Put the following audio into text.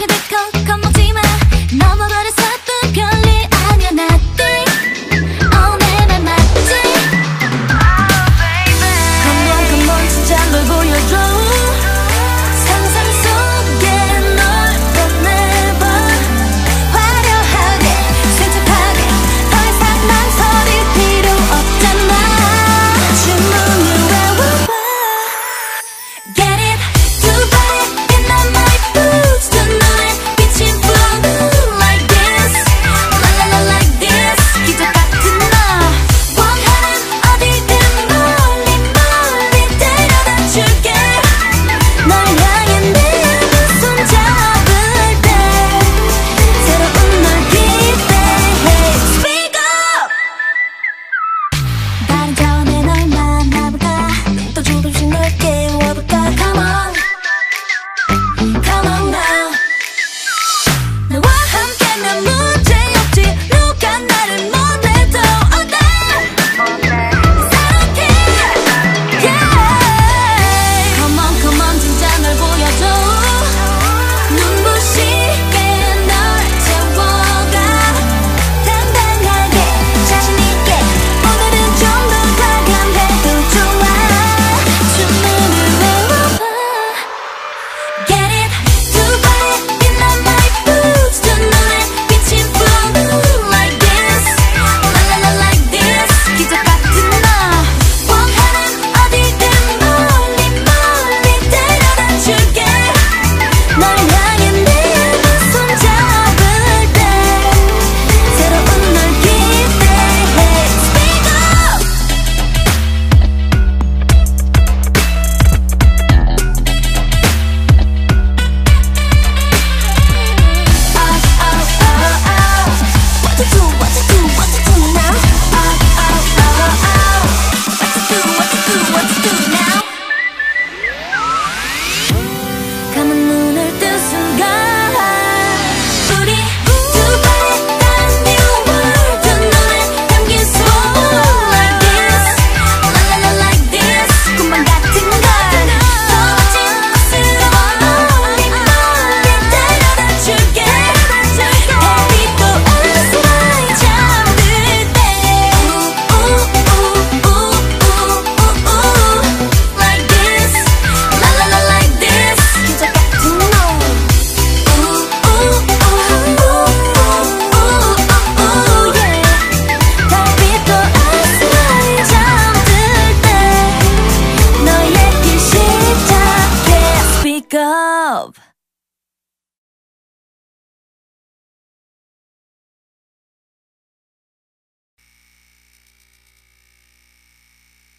헤드컷 겁먹지마 넘어가 go.